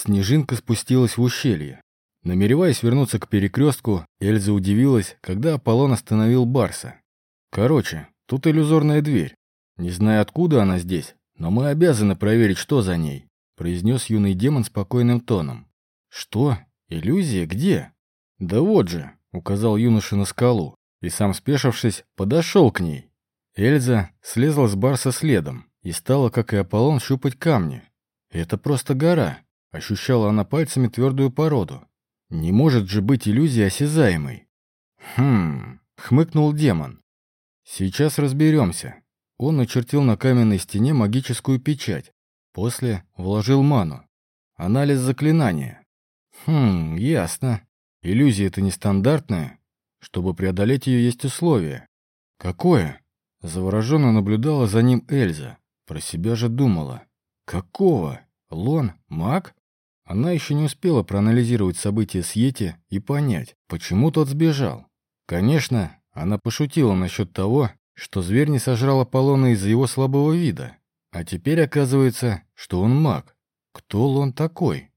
Снежинка спустилась в ущелье. Намереваясь вернуться к перекрестку, Эльза удивилась, когда Аполлон остановил Барса. «Короче, тут иллюзорная дверь. Не знаю, откуда она здесь, но мы обязаны проверить, что за ней», произнес юный демон спокойным тоном. «Что? Иллюзия? Где?» «Да вот же», — указал юноша на скалу, и сам, спешившись, подошел к ней. Эльза слезла с Барса следом и стала, как и Аполлон, щупать камни. «Это просто гора», — ощущала она пальцами твердую породу. Не может же быть иллюзия осязаемой. Хм, хмыкнул демон. Сейчас разберемся. Он начертил на каменной стене магическую печать. После вложил ману. Анализ заклинания. Хм, ясно. Иллюзия это нестандартная. Чтобы преодолеть ее, есть условие. Какое? Завороженно наблюдала за ним Эльза. Про себя же думала. Какого? Лон? Маг? Она еще не успела проанализировать события с Йети и понять, почему тот сбежал. Конечно, она пошутила насчет того, что зверь не сожрал Аполлона из-за его слабого вида. А теперь оказывается, что он маг. Кто он такой?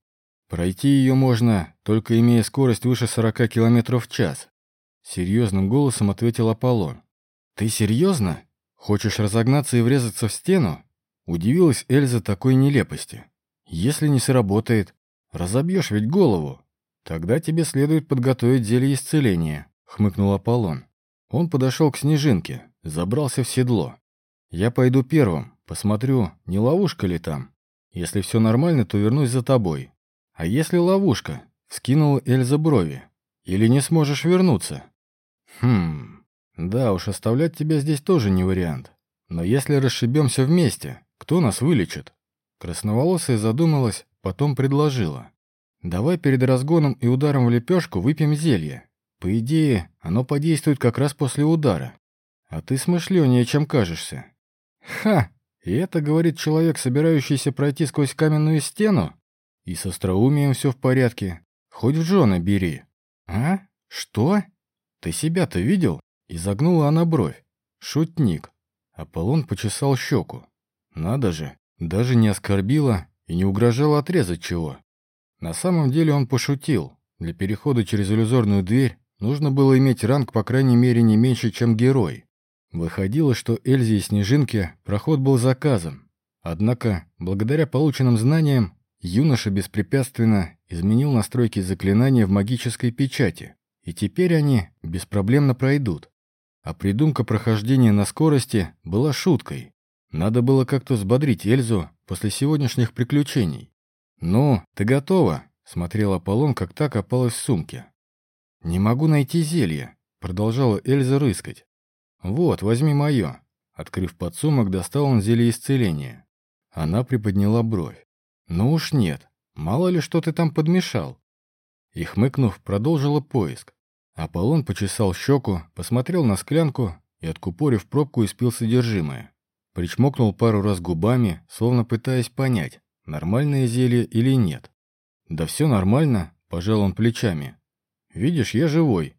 Пройти ее можно, только имея скорость выше 40 км в час. Серьезным голосом ответил Аполлон. «Ты серьезно? Хочешь разогнаться и врезаться в стену?» Удивилась Эльза такой нелепости. «Если не сработает, Разобьешь ведь голову. Тогда тебе следует подготовить зелье исцеления, хмыкнул Аполлон. Он подошел к снежинке, забрался в седло. Я пойду первым, посмотрю, не ловушка ли там. Если все нормально, то вернусь за тобой. А если ловушка? Вскинула Эльза брови. Или не сможешь вернуться? Хм, да уж, оставлять тебя здесь тоже не вариант. Но если расшибемся вместе, кто нас вылечит? Красноволосая задумалась, Потом предложила. «Давай перед разгоном и ударом в лепешку выпьем зелье. По идее, оно подействует как раз после удара. А ты смышленнее, чем кажешься». «Ха! И это говорит человек, собирающийся пройти сквозь каменную стену? И с остроумием все в порядке. Хоть в жены бери». «А? Что? Ты себя-то видел?» Изогнула она бровь. «Шутник». Аполлон почесал щеку. «Надо же, даже не оскорбила, и не угрожал отрезать чего. На самом деле он пошутил. Для перехода через иллюзорную дверь нужно было иметь ранг по крайней мере не меньше, чем герой. Выходило, что Эльзе и Снежинке проход был заказан. Однако, благодаря полученным знаниям, юноша беспрепятственно изменил настройки заклинания в магической печати, и теперь они беспроблемно пройдут. А придумка прохождения на скорости была шуткой. Надо было как-то взбодрить Эльзу после сегодняшних приключений. «Ну, ты готова?» — смотрел Аполлон, как та копалась в сумке. «Не могу найти зелье», — продолжала Эльза рыскать. «Вот, возьми мое». Открыв подсумок, достал он зелье исцеления. Она приподняла бровь. «Ну уж нет, мало ли что ты там подмешал». И, хмыкнув, продолжила поиск. Аполлон почесал щеку, посмотрел на склянку и, откупорив пробку, испил содержимое. Причмокнул пару раз губами, словно пытаясь понять, нормальное зелье или нет. «Да все нормально», — пожал он плечами. «Видишь, я живой.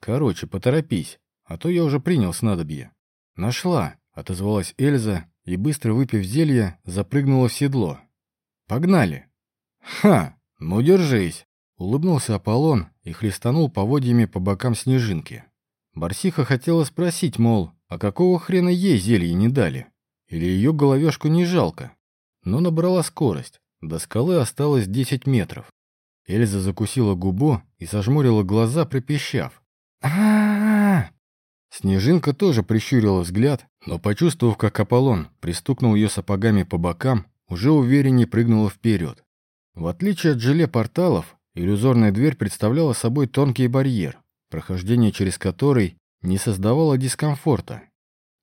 Короче, поторопись, а то я уже принял снадобье». «Нашла», — отозвалась Эльза и, быстро выпив зелье, запрыгнула в седло. «Погнали!» «Ха! Ну держись!» — улыбнулся Аполлон и хлестанул поводьями по бокам снежинки. Барсиха хотела спросить, мол, а какого хрена ей зелье не дали? Или ее головешку не жалко? Но набрала скорость. До скалы осталось 10 метров. Эльза закусила губу и сожмурила глаза, пропищав. Снежинка тоже прищурила взгляд, но, почувствовав, как Аполлон пристукнул ее сапогами по бокам, уже увереннее прыгнула вперед. В отличие от желе порталов, иллюзорная дверь представляла собой тонкий барьер, прохождение через который не создавало дискомфорта.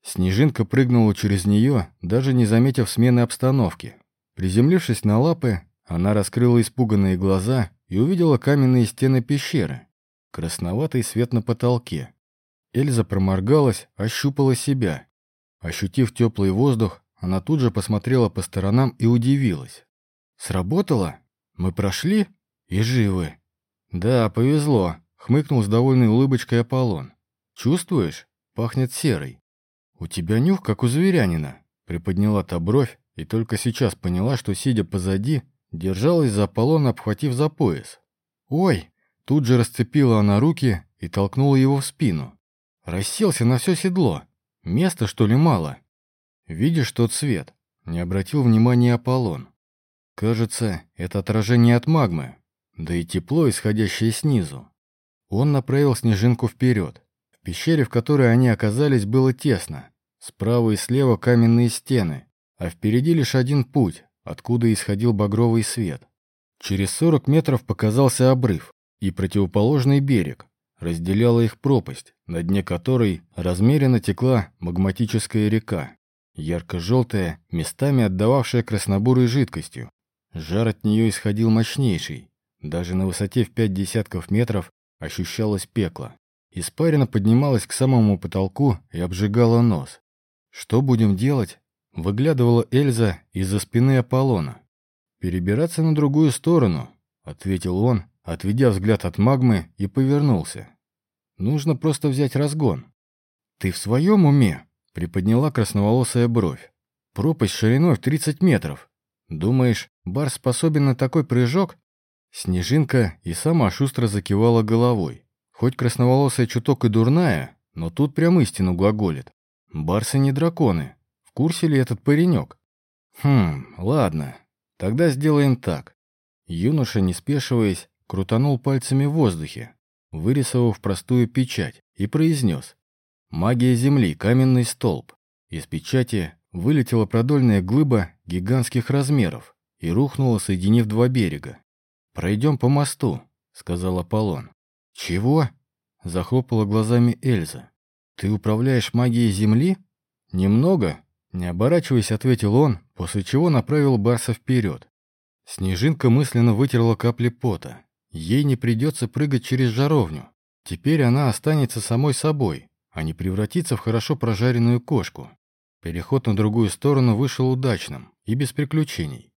Снежинка прыгнула через нее, даже не заметив смены обстановки. Приземлившись на лапы, она раскрыла испуганные глаза и увидела каменные стены пещеры, красноватый свет на потолке. Эльза проморгалась, ощупала себя. Ощутив теплый воздух, она тут же посмотрела по сторонам и удивилась. «Сработало? Мы прошли? И живы?» «Да, повезло», — хмыкнул с довольной улыбочкой Аполлон. Чувствуешь? Пахнет серой. У тебя нюх, как у зверянина. Приподняла та бровь и только сейчас поняла, что, сидя позади, держалась за Аполлон, обхватив за пояс. «Ой!» Тут же расцепила она руки и толкнула его в спину. Расселся на все седло. Места, что ли, мало? Видишь тот свет? Не обратил внимания Аполлон. Кажется, это отражение от магмы, да и тепло, исходящее снизу. Он направил снежинку вперед. Пещере, в которой они оказались, было тесно. Справа и слева каменные стены, а впереди лишь один путь, откуда исходил багровый свет. Через 40 метров показался обрыв и противоположный берег. Разделяла их пропасть, на дне которой размеренно текла магматическая река, ярко-желтая, местами отдававшая краснобурой жидкостью. Жар от нее исходил мощнейший. Даже на высоте в пять десятков метров ощущалось пекло. Испарина поднималась к самому потолку и обжигала нос. «Что будем делать?» — выглядывала Эльза из-за спины Аполлона. «Перебираться на другую сторону», — ответил он, отведя взгляд от магмы и повернулся. «Нужно просто взять разгон». «Ты в своем уме?» — приподняла красноволосая бровь. «Пропасть шириной в 30 метров. Думаешь, бар способен на такой прыжок?» Снежинка и сама шустро закивала головой. Хоть красноволосая чуток и дурная, но тут прям истину глаголит. Барсы не драконы. В курсе ли этот паренек? Хм, ладно. Тогда сделаем так. Юноша, не спешиваясь, крутанул пальцами в воздухе, вырисовав простую печать, и произнес. «Магия Земли, каменный столб». Из печати вылетела продольная глыба гигантских размеров и рухнула, соединив два берега. «Пройдем по мосту», — сказал Аполлон. «Чего?» — захлопала глазами Эльза. «Ты управляешь магией Земли?» «Немного», — не оборачиваясь, ответил он, после чего направил Барса вперед. Снежинка мысленно вытерла капли пота. Ей не придется прыгать через жаровню. Теперь она останется самой собой, а не превратится в хорошо прожаренную кошку. Переход на другую сторону вышел удачным и без приключений.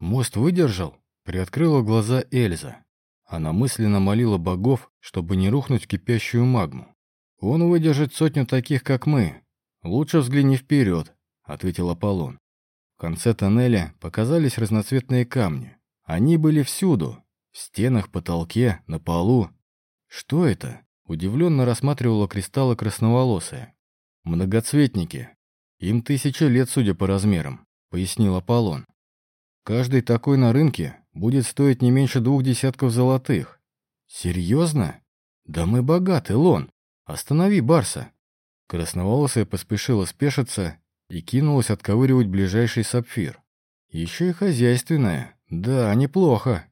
Мост выдержал, Приоткрыла глаза Эльза. Она мысленно молила богов, чтобы не рухнуть в кипящую магму. «Он выдержит сотню таких, как мы. Лучше взгляни вперед», — ответил Аполлон. В конце тоннеля показались разноцветные камни. Они были всюду. В стенах, потолке, на полу. «Что это?» — удивленно рассматривала кристаллы красноволосая. «Многоцветники. Им тысяча лет, судя по размерам», — пояснил Аполлон. «Каждый такой на рынке будет стоить не меньше двух десятков золотых. Серьезно? Да мы богаты, Лон. Останови Барса. Красноволосая поспешила спешиться и кинулась отковыривать ближайший сапфир. Еще и хозяйственная. Да, неплохо.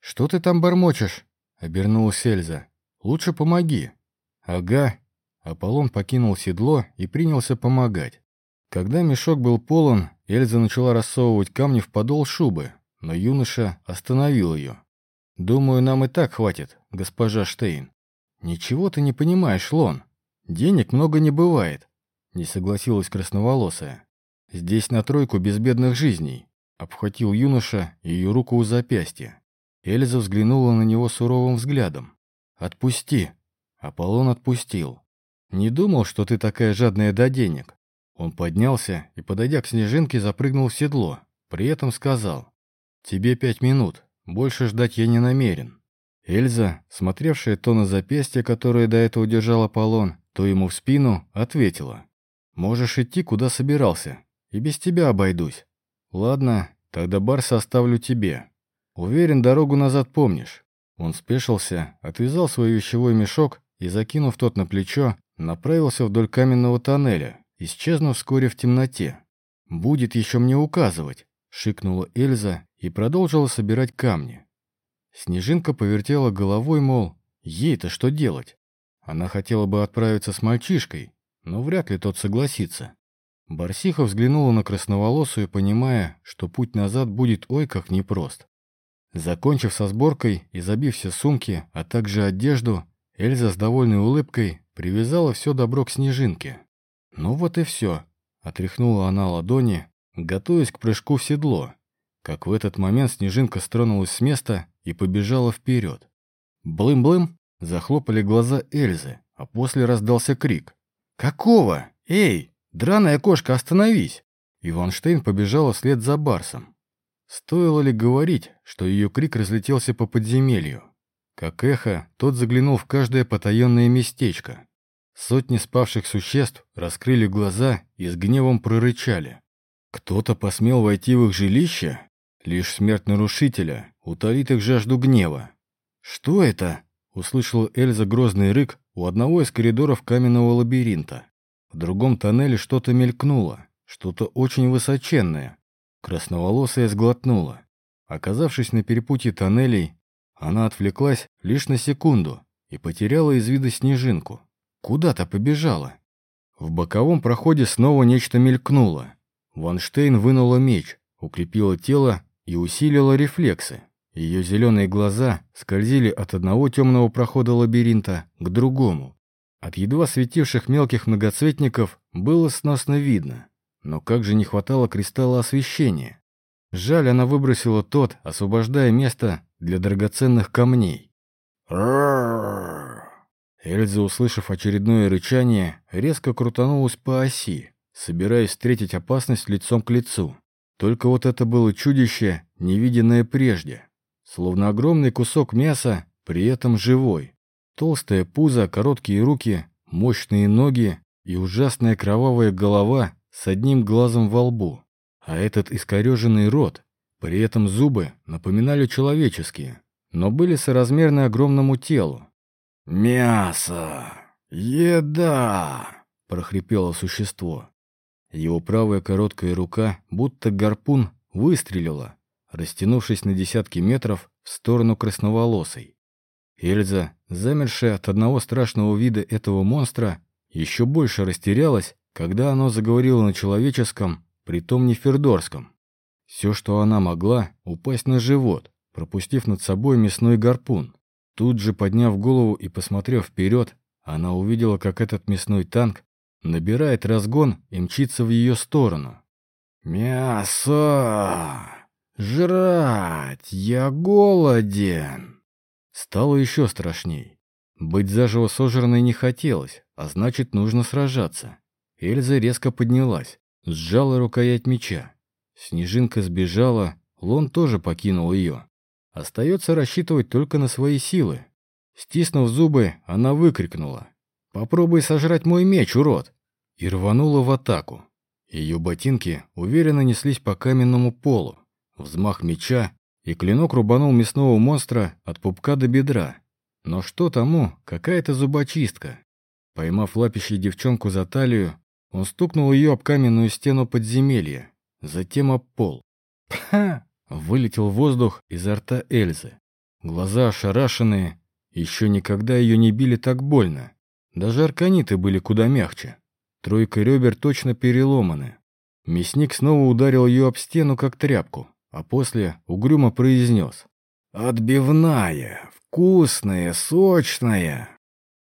Что ты там бормочешь? Обернулась Эльза. Лучше помоги. Ага. Аполлон покинул седло и принялся помогать. Когда мешок был полон, Эльза начала рассовывать камни в подол шубы, но юноша остановил ее. «Думаю, нам и так хватит, госпожа Штейн». «Ничего ты не понимаешь, Лон. Денег много не бывает», — не согласилась красноволосая. «Здесь на тройку безбедных жизней», — обхватил юноша ее руку у запястья. Эльза взглянула на него суровым взглядом. «Отпусти». Аполлон отпустил. «Не думал, что ты такая жадная до денег». Он поднялся и, подойдя к снежинке, запрыгнул в седло. При этом сказал. «Тебе пять минут. Больше ждать я не намерен». Эльза, смотревшая то на запястье, которое до этого держал Аполлон, то ему в спину, ответила. «Можешь идти, куда собирался. И без тебя обойдусь». «Ладно, тогда Барса оставлю тебе. Уверен, дорогу назад помнишь». Он спешился, отвязал свой вещевой мешок и, закинув тот на плечо, направился вдоль каменного тоннеля, исчезнув вскоре в темноте. «Будет еще мне указывать», — шикнула Эльза и продолжила собирать камни. Снежинка повертела головой, мол, ей-то что делать? Она хотела бы отправиться с мальчишкой, но вряд ли тот согласится. Барсиха взглянула на красноволосую, понимая, что путь назад будет ой как непрост. Закончив со сборкой и забив все сумки, а также одежду, Эльза с довольной улыбкой привязала все добро к снежинке. «Ну вот и все», — отряхнула она ладони, готовясь к прыжку в седло как в этот момент снежинка стронулась с места и побежала вперед. Блым-блым захлопали глаза Эльзы, а после раздался крик. «Какого? Эй, драная кошка, остановись!» Иванштейн побежала вслед за Барсом. Стоило ли говорить, что ее крик разлетелся по подземелью? Как эхо, тот заглянул в каждое потаенное местечко. Сотни спавших существ раскрыли глаза и с гневом прорычали. Кто-то посмел войти в их жилище? Лишь смерть нарушителя утолит их жажду гнева. «Что это?» — услышала Эльза грозный рык у одного из коридоров каменного лабиринта. В другом тоннеле что-то мелькнуло, что-то очень высоченное. Красноволосая сглотнула. Оказавшись на перепутье тоннелей, она отвлеклась лишь на секунду и потеряла из вида снежинку. Куда-то побежала. В боковом проходе снова нечто мелькнуло. Ванштейн вынула меч, укрепила тело и усилила рефлексы. Ее зеленые глаза скользили от одного темного прохода лабиринта к другому. От едва светивших мелких многоцветников было сносно видно. Но как же не хватало кристалла освещения. Жаль, она выбросила тот, освобождая место для драгоценных камней. Эльза, услышав очередное рычание, резко крутанулась по оси, собираясь встретить опасность лицом к лицу. Только вот это было чудище, невиденное прежде. Словно огромный кусок мяса, при этом живой. Толстое пузо, короткие руки, мощные ноги и ужасная кровавая голова с одним глазом во лбу. А этот искореженный рот, при этом зубы напоминали человеческие, но были соразмерны огромному телу. «Мясо! Еда!» — прохрипело существо. Его правая короткая рука, будто гарпун, выстрелила, растянувшись на десятки метров в сторону красноволосой. Эльза, замершая от одного страшного вида этого монстра, еще больше растерялась, когда оно заговорило на человеческом, притом не фердорском. Все, что она могла, упасть на живот, пропустив над собой мясной гарпун. Тут же, подняв голову и посмотрев вперед, она увидела, как этот мясной танк набирает разгон и мчится в ее сторону. «Мясо! Жрать! Я голоден!» Стало еще страшней. Быть заживо сожранной не хотелось, а значит, нужно сражаться. Эльза резко поднялась, сжала рукоять меча. Снежинка сбежала, Лон тоже покинул ее. Остается рассчитывать только на свои силы. Стиснув зубы, она выкрикнула. «Попробуй сожрать мой меч, урод!» И рванула в атаку. Ее ботинки уверенно неслись по каменному полу. Взмах меча, и клинок рубанул мясного монстра от пупка до бедра. Но что тому, какая-то зубочистка. Поймав лапищей девчонку за талию, он стукнул ее об каменную стену подземелья, затем об пол. «Пха!» — вылетел воздух изо рта Эльзы. Глаза ошарашенные, еще никогда ее не били так больно. Даже арканиты были куда мягче. Тройка ребер точно переломаны. Мясник снова ударил ее об стену, как тряпку, а после угрюмо произнес. «Отбивная, вкусная, сочная!»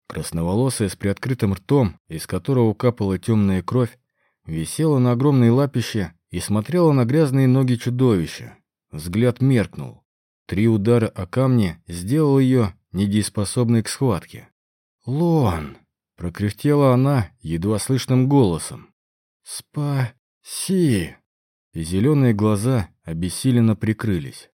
Красноволосая с приоткрытым ртом, из которого капала темная кровь, висела на огромной лапище и смотрела на грязные ноги чудовища. Взгляд меркнул. Три удара о камни сделал ее недееспособной к схватке. «Лон!» — прокряхтела она едва слышным голосом. «Спаси!» И зеленые глаза обессиленно прикрылись.